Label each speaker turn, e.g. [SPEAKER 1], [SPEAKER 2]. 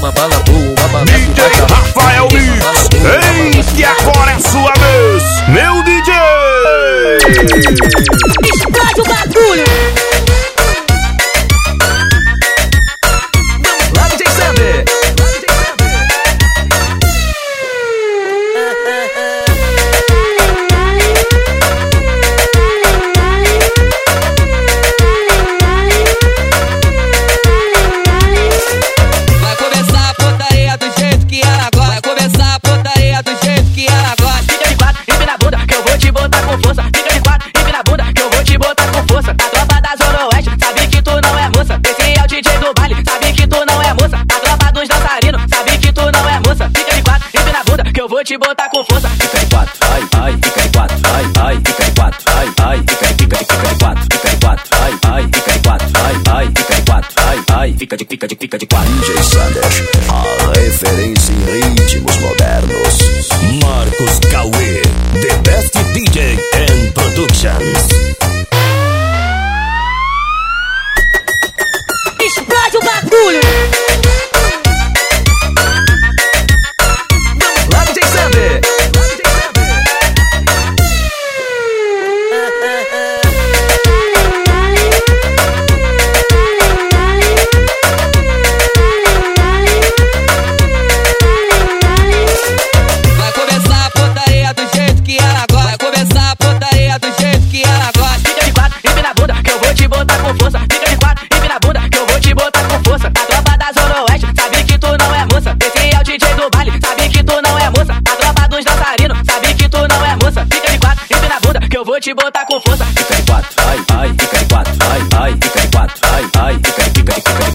[SPEAKER 1] uma bala boa, uma bala
[SPEAKER 2] DJ Rafael Mix, ei, que agora é sua
[SPEAKER 3] que
[SPEAKER 4] eu vou te botar com força. Fica de quatro,
[SPEAKER 5] ai, ai, fica de quatro, ai, ai, fica de quatro, ai, ai, fica fica fica de quatro, fica de quatro, ai, ai, fica de quatro, ai, ai, fica de quatro, ai, ai, fica de, fica de, fica de quatro.
[SPEAKER 6] DJ Sanders, a referência em ritmos te botar